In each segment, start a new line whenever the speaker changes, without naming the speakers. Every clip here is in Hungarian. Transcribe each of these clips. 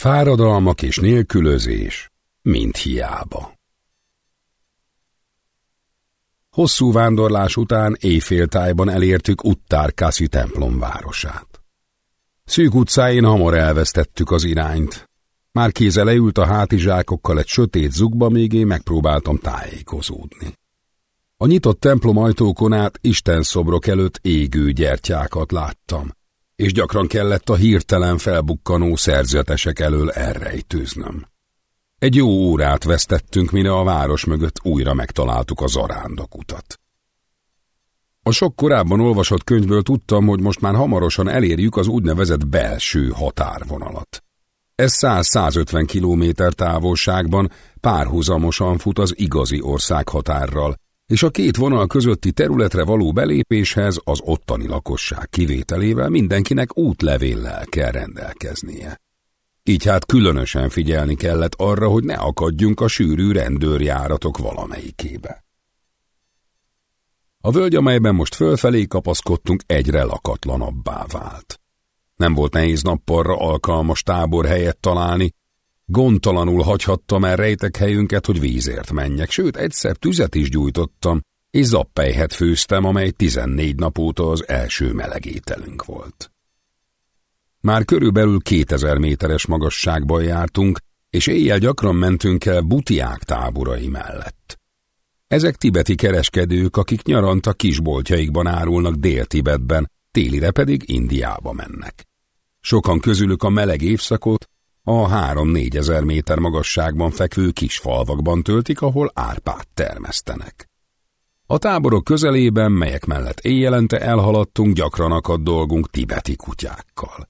Fáradalmak és nélkülözés, mind hiába. Hosszú vándorlás után éjféltájban elértük Uttárkászi templom városát. Szűk utcáin hamar elvesztettük az irányt. Már kéze leült a hátizsákokkal egy sötét zugba, még én megpróbáltam tájékozódni. A nyitott templom ajtókon át Isten szobrok előtt égő gyertyákat láttam, és gyakran kellett a hirtelen felbukkanó szerzetesek elől elrejtőznöm. Egy jó órát vesztettünk, mire a város mögött újra megtaláltuk a zarándok utat. A sok korábban olvasott könyvből tudtam, hogy most már hamarosan elérjük az úgynevezett belső határvonalat. Ez 100-150 kilométer távolságban párhuzamosan fut az igazi országhatárral, és a két vonal közötti területre való belépéshez az ottani lakosság kivételével mindenkinek útlevéllel kell rendelkeznie. Így hát különösen figyelni kellett arra, hogy ne akadjunk a sűrű rendőrjáratok valamelyikébe. A völgy, amelyben most fölfelé kapaszkodtunk, egyre lakatlanabbá vált. Nem volt nehéz nappalra alkalmas tábor helyet találni, gondtalanul hagyhattam el rejtek helyünket, hogy vízért menjek, sőt egyszer tüzet is gyújtottam, és zappelyhet főztem, amely tizennégy nap óta az első melegételünk volt. Már körülbelül 2000 méteres magasságban jártunk, és éjjel gyakran mentünk el butiák táborai mellett. Ezek tibeti kereskedők, akik nyaranta kisboltjaikban árulnak Dél-Tibetben, télire pedig Indiába mennek. Sokan közülük a meleg évszakot a 3-4 ezer méter magasságban fekvő kis falvakban töltik, ahol árpát termesztenek. A táborok közelében, melyek mellett éjjelente elhaladtunk, gyakran akadt dolgunk tibeti kutyákkal.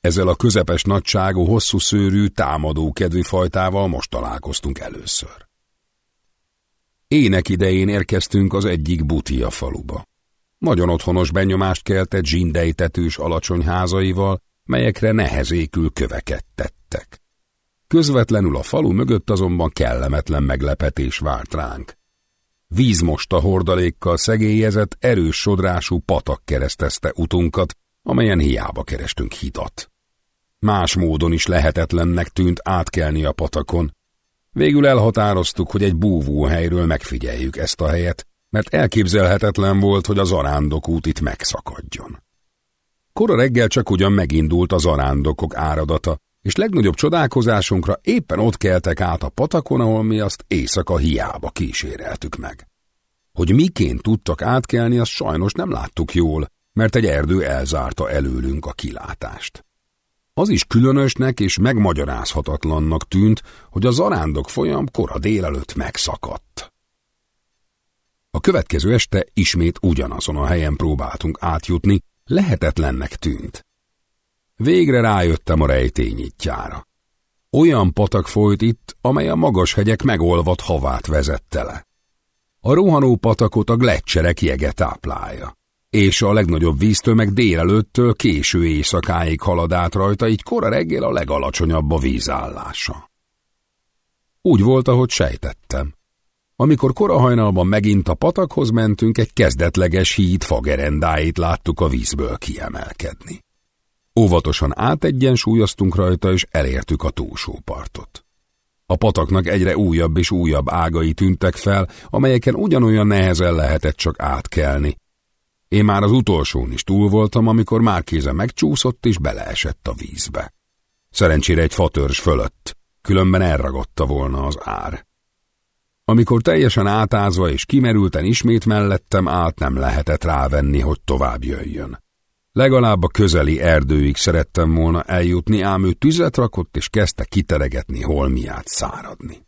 Ezzel a közepes nagyságú, hosszú szőrű, támadó kedvű fajtával most találkoztunk először. Ének idején érkeztünk az egyik butia faluba. Nagyon otthonos benyomást keltett zsindejtetős alacsony házaival, melyekre nehezékül köveket tettek. Közvetlenül a falu mögött azonban kellemetlen meglepetés várt ránk. Vízmosta hordalékkal szegélyezett, erős sodrású patak keresztezte utunkat, amelyen hiába kerestünk hitat. Más módon is lehetetlennek tűnt átkelni a patakon. Végül elhatároztuk, hogy egy búvóhelyről megfigyeljük ezt a helyet, mert elképzelhetetlen volt, hogy az arándokút itt megszakadjon. Kora reggel csak ugyan megindult az arándokok áradata, és legnagyobb csodálkozásunkra éppen ott keltek át a patakon, ahol mi azt éjszaka hiába kíséreltük meg. Hogy miként tudtak átkelni, azt sajnos nem láttuk jól, mert egy erdő elzárta előlünk a kilátást. Az is különösnek és megmagyarázhatatlannak tűnt, hogy a zarándok folyam kora délelőtt megszakadt. A következő este ismét ugyanazon a helyen próbáltunk átjutni, lehetetlennek tűnt. Végre rájöttem a rejtényítjára. Olyan patak folyt itt, amely a magas hegyek megolvadt havát vezette le. A rohanó patakot a gletszerek jege táplálja és a legnagyobb víztömeg délelőttől késő éjszakáig halad át rajta, így kora reggel a legalacsonyabb a vízállása. Úgy volt, ahogy sejtettem. Amikor korahajnalban megint a patakhoz mentünk, egy kezdetleges híd fagerendáit láttuk a vízből kiemelkedni. Óvatosan átegyensúlyoztunk rajta, és elértük a túlsó partot. A pataknak egyre újabb és újabb ágai tűntek fel, amelyeken ugyanolyan nehezen lehetett csak átkelni, én már az utolsón is túl voltam, amikor Márkéze megcsúszott és beleesett a vízbe. Szerencsére egy fatörzs fölött, különben elragadta volna az ár. Amikor teljesen átázva és kimerülten ismét mellettem át nem lehetett rávenni, hogy tovább jöjjön. Legalább a közeli erdőig szerettem volna eljutni, ám ő tüzet rakott és kezdte kiteregetni holmiát száradni.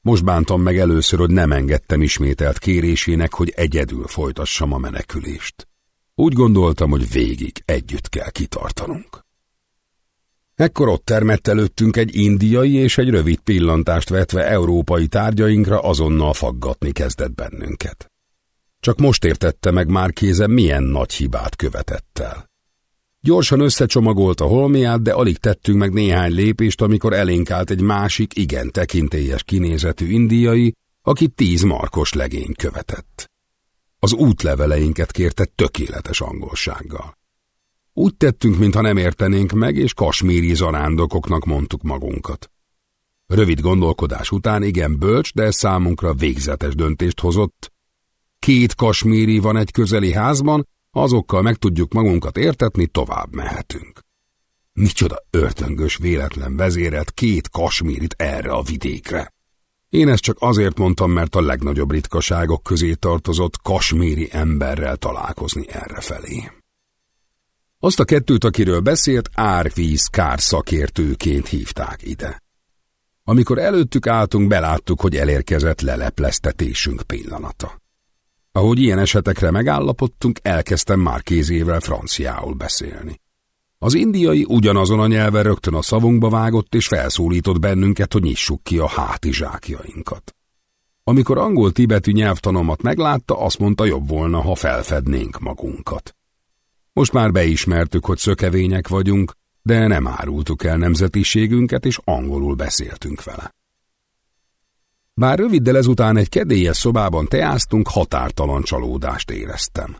Most bántam meg először, hogy nem engedtem ismételt kérésének, hogy egyedül folytassam a menekülést. Úgy gondoltam, hogy végig együtt kell kitartanunk. Ekkor ott termett előttünk egy indiai és egy rövid pillantást vetve európai tárgyainkra azonnal faggatni kezdett bennünket. Csak most értette meg már kéze, milyen nagy hibát követett el. Gyorsan összecsomagolt a holmiát, de alig tettünk meg néhány lépést, amikor elénk állt egy másik, igen tekintélyes kinézetű indiai, aki tíz markos legény követett. Az útleveleinket kérte tökéletes angolsággal. Úgy tettünk, mintha nem értenénk meg, és kasmíri zarándokoknak mondtuk magunkat. Rövid gondolkodás után igen bölcs, de számunkra végzetes döntést hozott. Két kasmíri van egy közeli házban, azokkal meg tudjuk magunkat értetni, tovább mehetünk. Micsoda örtöngös véletlen vezérelt két kasmírit erre a vidékre. Én ezt csak azért mondtam, mert a legnagyobb ritkaságok közé tartozott kasmíri emberrel találkozni errefelé. Azt a kettőt, akiről beszélt, árvíz kár szakértőként hívták ide. Amikor előttük álltunk, beláttuk, hogy elérkezett lelepleztetésünk pillanata. Ahogy ilyen esetekre megállapodtunk, elkezdtem már kézével franciául beszélni. Az indiai ugyanazon a nyelven rögtön a szavunkba vágott és felszólított bennünket, hogy nyissuk ki a hátizsákjainkat. Amikor angol-tibetű nyelvtanomat meglátta, azt mondta jobb volna, ha felfednénk magunkat. Most már beismertük, hogy szökevények vagyunk, de nem árultuk el nemzetiségünket, és angolul beszéltünk vele. Bár röviddel ezután egy kedélyes szobában teáztunk, határtalan csalódást éreztem.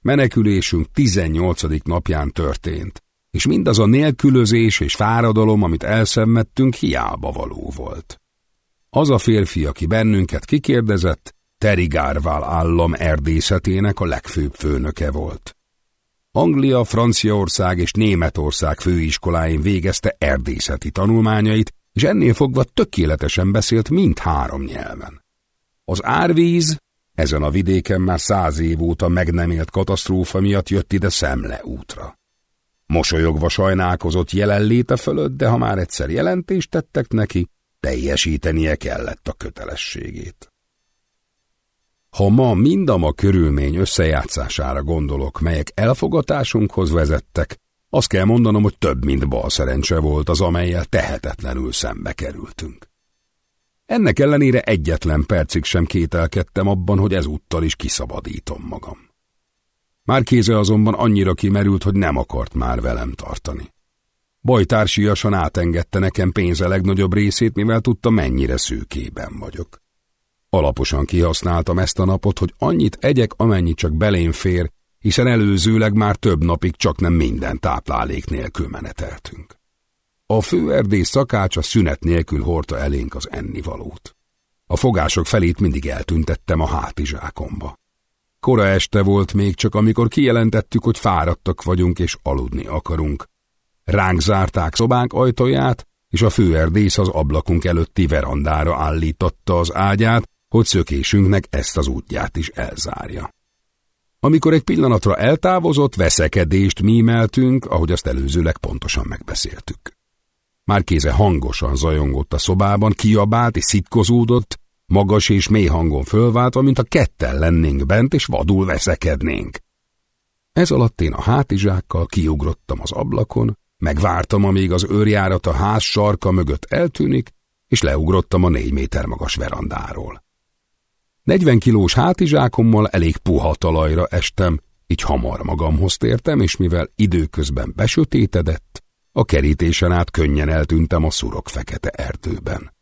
Menekülésünk 18. napján történt, és mindaz a nélkülözés és fáradalom, amit elszenvedtünk, hiába való volt. Az a férfi, aki bennünket kikérdezett, Terigárvál állam erdészetének a legfőbb főnöke volt. Anglia, Franciaország és Németország főiskoláin végezte erdészeti tanulmányait, és ennél fogva tökéletesen beszélt mind három nyelven. Az árvíz ezen a vidéken már száz év óta meg nem élt katasztrófa miatt jött ide szemle útra. Mosolyogva sajnálkozott jelenléte fölött, de ha már egyszer jelentést tettek neki, teljesítenie kellett a kötelességét. Ha ma mindam a körülmény összejátszására gondolok, melyek elfogatásunkhoz vezettek, azt kell mondanom, hogy több, mint bal szerencse volt az, amelyel tehetetlenül szembe kerültünk. Ennek ellenére egyetlen percig sem kételkedtem abban, hogy ezúttal is kiszabadítom magam. Márkéze azonban annyira kimerült, hogy nem akart már velem tartani. Bajtársiasan átengedte nekem pénze legnagyobb részét, mivel tudta, mennyire szűkében vagyok. Alaposan kihasználtam ezt a napot, hogy annyit egyek, amennyi csak belém fér, hiszen előzőleg már több napig csak nem minden táplálék nélkül meneteltünk. A főerdész szakácsa szünet nélkül hordta elénk az ennivalót. A fogások felét mindig eltüntettem a hátizsákomba. Kora este volt még csak, amikor kijelentettük, hogy fáradtak vagyunk és aludni akarunk. Ránk zárták szobánk ajtaját, és a főerdész az ablakunk előtti verandára állította az ágyát, hogy szökésünknek ezt az útját is elzárja. Amikor egy pillanatra eltávozott, veszekedést mímeltünk, ahogy azt előzőleg pontosan megbeszéltük. Már kéze hangosan zajongott a szobában, kiabált és szitkozódott, magas és mély hangon fölváltva, mint a ketten lennénk bent, és vadul veszekednénk. Ez alatt én a hátizsákkal kiugrottam az ablakon, megvártam, amíg az őrjárat a ház sarka mögött eltűnik, és leugrottam a négy méter magas verandáról. 40 kilós hátizsákommal elég puha talajra estem, így hamar magamhoz tértem, és mivel időközben besötétedett, a kerítésen át könnyen eltűntem a szurok fekete erdőben.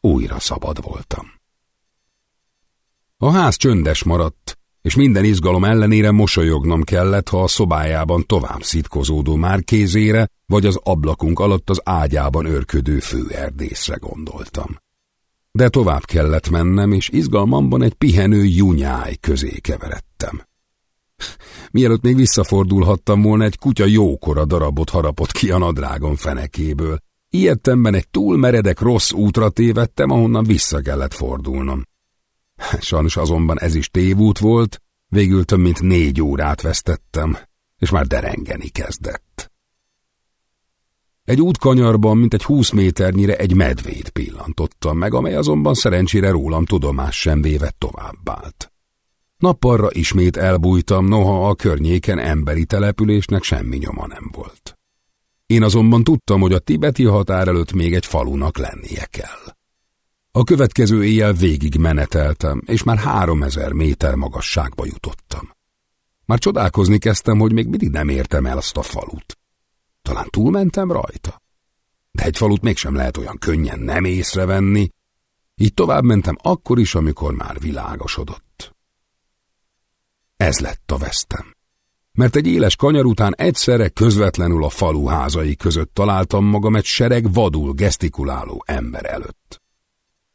Újra szabad voltam. A ház csöndes maradt, és minden izgalom ellenére mosolyognom kellett, ha a szobájában tovább szitkozódó márkézére, vagy az ablakunk alatt az ágyában őrködő főerdészre gondoltam de tovább kellett mennem, és izgalmamban egy pihenő junyáj közé keveredtem. Mielőtt még visszafordulhattam volna, egy kutya jókora darabot harapott ki a nadrágon fenekéből. Ilyettemben egy túl meredek rossz útra tévedtem, ahonnan vissza kellett fordulnom. Sajnos azonban ez is tévút volt, végül több mint négy órát vesztettem, és már derengeni kezdett. Egy útkanyarban, mint egy húsz méternyire egy medvét pillantottam meg, amely azonban szerencsére rólam tudomás sem véve továbbált. Nappalra ismét elbújtam, noha a környéken emberi településnek semmi nyoma nem volt. Én azonban tudtam, hogy a tibeti határ előtt még egy falunak lennie kell. A következő éjjel végig meneteltem, és már három méter magasságba jutottam. Már csodálkozni kezdtem, hogy még mindig nem értem el azt a falut. Talán túlmentem rajta? De egy falut mégsem lehet olyan könnyen nem észrevenni, így tovább mentem akkor is, amikor már világosodott. Ez lett a vesztem. mert egy éles kanyar után egyszerre közvetlenül a falu házai között találtam magam egy sereg vadul gesztikuláló ember előtt.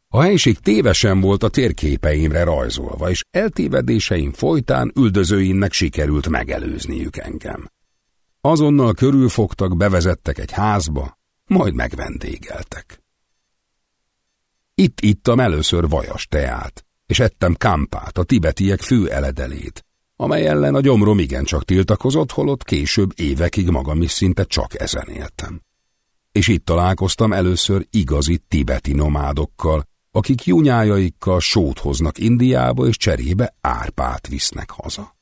A helység tévesen volt a térképeimre rajzolva, és eltévedéseim folytán üldözőinnek sikerült megelőzniük engem. Azonnal körülfogtak, bevezettek egy házba, majd megvendégeltek. Itt ittam először vajas teát, és ettem kampát, a tibetiek fő eledelét, amely ellen a gyomrom igencsak tiltakozott, holott később évekig magam is szinte csak ezen éltem. És itt találkoztam először igazi tibeti nomádokkal, akik junyájaikkal sót hoznak Indiába, és cserébe árpát visznek haza.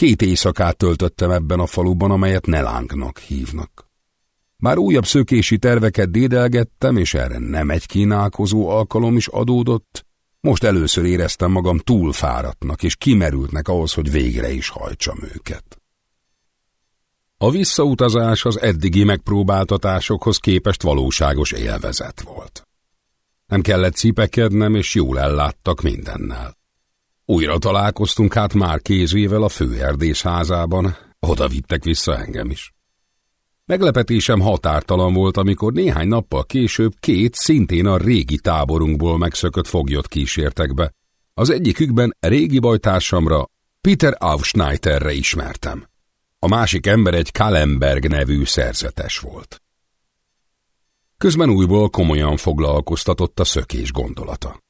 Két éjszakát töltöttem ebben a faluban, amelyet Nelángnak hívnak. Már újabb szökési terveket dédelgettem, és erre nem egy kínálkozó alkalom is adódott, most először éreztem magam túl fáradtnak és kimerültnek ahhoz, hogy végre is hajtsam őket. A visszautazás az eddigi megpróbáltatásokhoz képest valóságos élvezet volt. Nem kellett cipekednem, és jól elláttak mindennel. Újra találkoztunk hát már kézével a főerdés házában, oda vittek vissza engem is. Meglepetésem határtalan volt, amikor néhány nappal később két szintén a régi táborunkból megszökött foglyot kísértek be. Az egyikükben régi bajtársamra, Peter Aufschneiterre ismertem. A másik ember egy Kalenberg nevű szerzetes volt. Közben újból komolyan foglalkoztatott a szökés gondolata.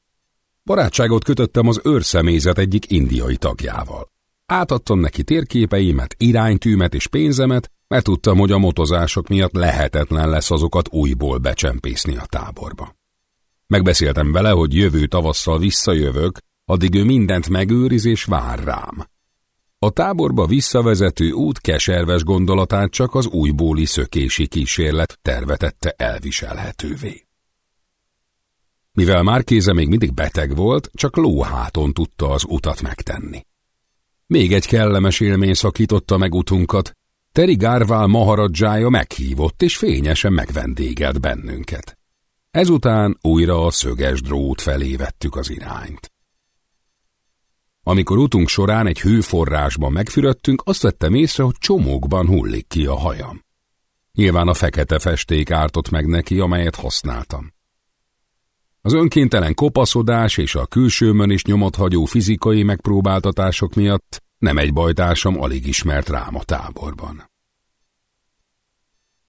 Barátságot kötöttem az őrszemélyzet egyik indiai tagjával. Átadtam neki térképeimet, iránytűmet és pénzemet, mert tudtam, hogy a motozások miatt lehetetlen lesz azokat újból becsempészni a táborba. Megbeszéltem vele, hogy jövő tavasszal visszajövök, addig ő mindent megőriz és vár rám. A táborba visszavezető út keserves gondolatát csak az újbóli szökési kísérlet tervetette elviselhetővé. Mivel Márkéze még mindig beteg volt, csak lóháton tudta az utat megtenni. Még egy kellemes élmény szakította meg utunkat, Teri Gárvál maharadzsája meghívott és fényesen megvendégelt bennünket. Ezután újra a szöges drót felé vettük az irányt. Amikor utunk során egy hőforrásban megfürödtünk, azt vettem észre, hogy csomókban hullik ki a hajam. Nyilván a fekete festék ártott meg neki, amelyet használtam. Az önkéntelen kopaszodás és a külsőmön is nyomot hagyó fizikai megpróbáltatások miatt nem egy bajtársam alig ismert rám a táborban.